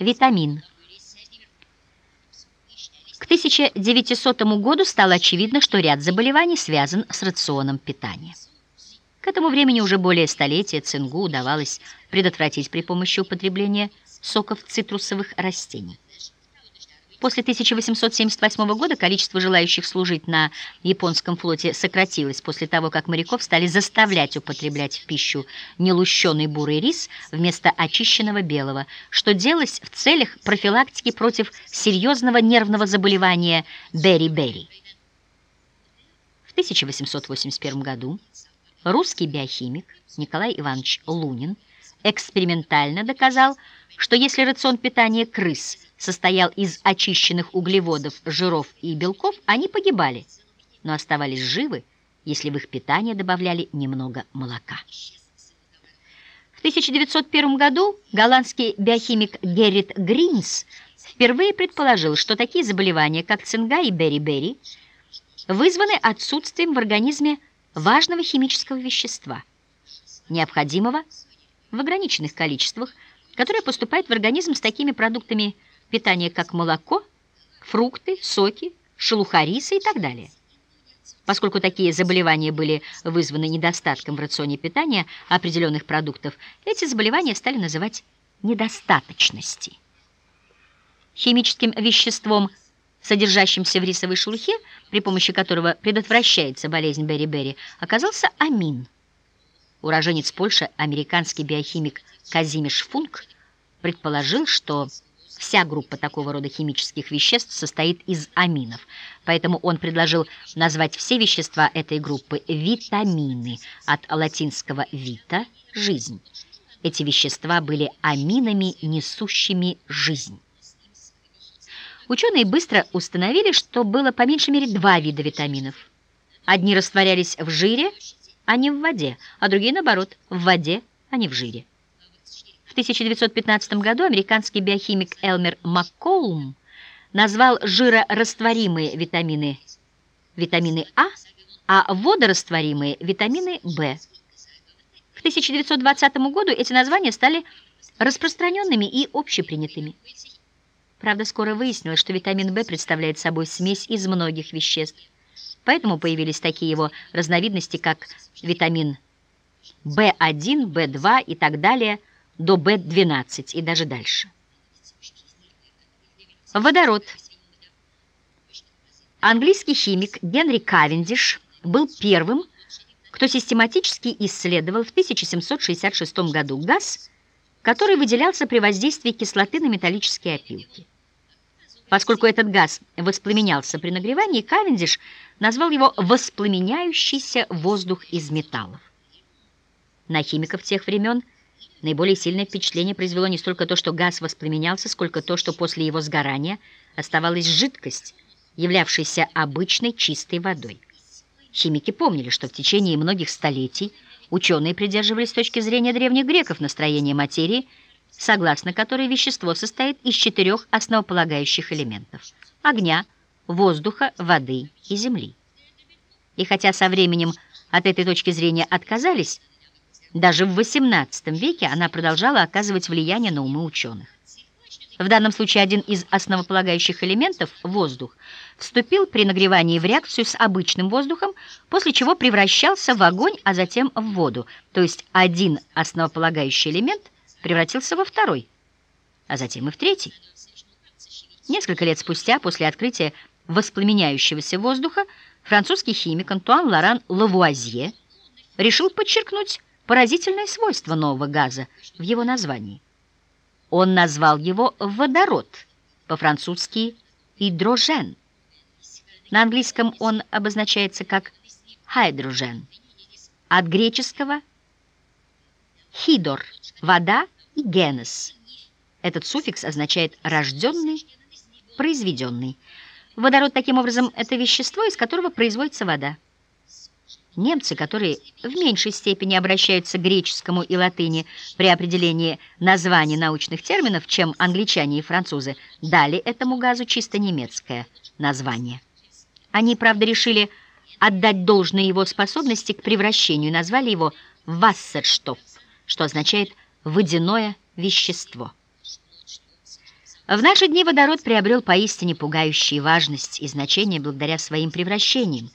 Витамин. К 1900 году стало очевидно, что ряд заболеваний связан с рационом питания. К этому времени уже более столетия цингу удавалось предотвратить при помощи употребления соков цитрусовых растений. После 1878 года количество желающих служить на японском флоте сократилось после того, как моряков стали заставлять употреблять в пищу нелущенный бурый рис вместо очищенного белого, что делалось в целях профилактики против серьезного нервного заболевания бери-бери. В 1881 году русский биохимик Николай Иванович Лунин экспериментально доказал, что если рацион питания крыс состоял из очищенных углеводов, жиров и белков, они погибали, но оставались живы, если в их питание добавляли немного молока. В 1901 году голландский биохимик Геррит Гринс впервые предположил, что такие заболевания, как цинга и бери-бери, вызваны отсутствием в организме важного химического вещества, необходимого в ограниченных количествах, которое поступает в организм с такими продуктами питания, как молоко, фрукты, соки, шелуха риса и так далее. Поскольку такие заболевания были вызваны недостатком в рационе питания определенных продуктов, эти заболевания стали называть недостаточности. Химическим веществом, содержащимся в рисовой шелухе, при помощи которого предотвращается болезнь бери-бери, оказался амин. Уроженец Польши, американский биохимик Казимиш Функ, предположил, что вся группа такого рода химических веществ состоит из аминов, поэтому он предложил назвать все вещества этой группы витамины, от латинского «vita» – «жизнь». Эти вещества были аминами, несущими жизнь. Ученые быстро установили, что было по меньшей мере два вида витаминов. Одни растворялись в жире, а не в воде, а другие, наоборот, в воде, а не в жире. В 1915 году американский биохимик Элмер Макколум назвал жирорастворимые витамины витамины А, а водорастворимые витамины В. К 1920 году эти названия стали распространенными и общепринятыми. Правда, скоро выяснилось, что витамин В представляет собой смесь из многих веществ. Поэтому появились такие его разновидности, как витамин В1, В2 и так далее, до В12 и даже дальше. Водород. Английский химик Генри Кавендиш был первым, кто систематически исследовал в 1766 году газ, который выделялся при воздействии кислоты на металлические опилки. Поскольку этот газ воспламенялся при нагревании, Кавендиш назвал его «воспламеняющийся воздух из металлов». На химиков тех времен наиболее сильное впечатление произвело не столько то, что газ воспламенялся, сколько то, что после его сгорания оставалась жидкость, являвшаяся обычной чистой водой. Химики помнили, что в течение многих столетий ученые придерживались точки зрения древних греков настроения материи – согласно которой вещество состоит из четырех основополагающих элементов – огня, воздуха, воды и земли. И хотя со временем от этой точки зрения отказались, даже в XVIII веке она продолжала оказывать влияние на умы ученых. В данном случае один из основополагающих элементов, воздух, вступил при нагревании в реакцию с обычным воздухом, после чего превращался в огонь, а затем в воду, то есть один основополагающий элемент – превратился во второй, а затем и в третий. Несколько лет спустя, после открытия воспламеняющегося воздуха, французский химик Антуан Лоран Лавуазье решил подчеркнуть поразительное свойство нового газа в его названии. Он назвал его водород, по-французски «гидрожен». На английском он обозначается как «хайдрожен», от греческого «хидор» — вода и «генес». Этот суффикс означает «рожденный», «произведенный». Водород, таким образом, это вещество, из которого производится вода. Немцы, которые в меньшей степени обращаются к греческому и латыни при определении названий научных терминов, чем англичане и французы, дали этому газу чисто немецкое название. Они, правда, решили отдать должное его способности к превращению и назвали его «вассерштоф», что означает «водяное вещество». В наши дни водород приобрел поистине пугающие важность и значение благодаря своим превращениям.